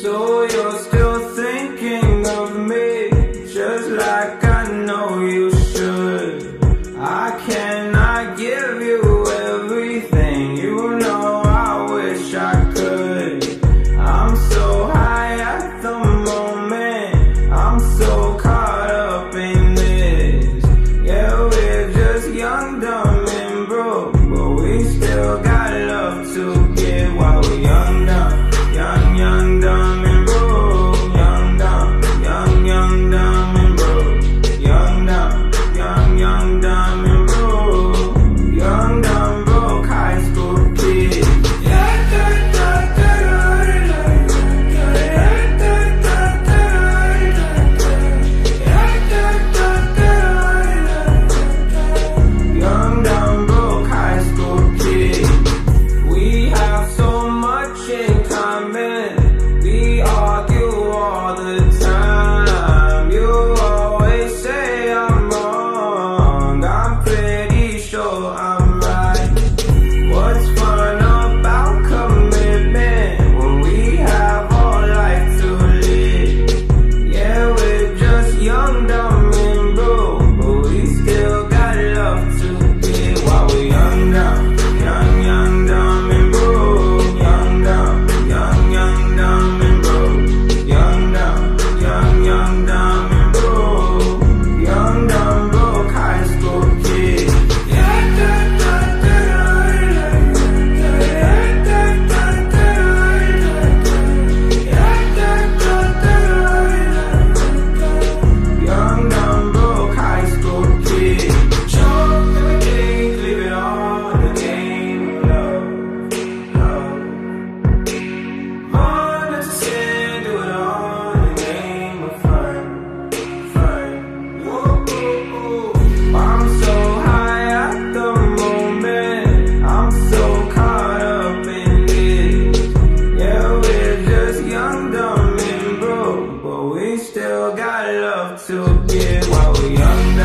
So yeah While we're young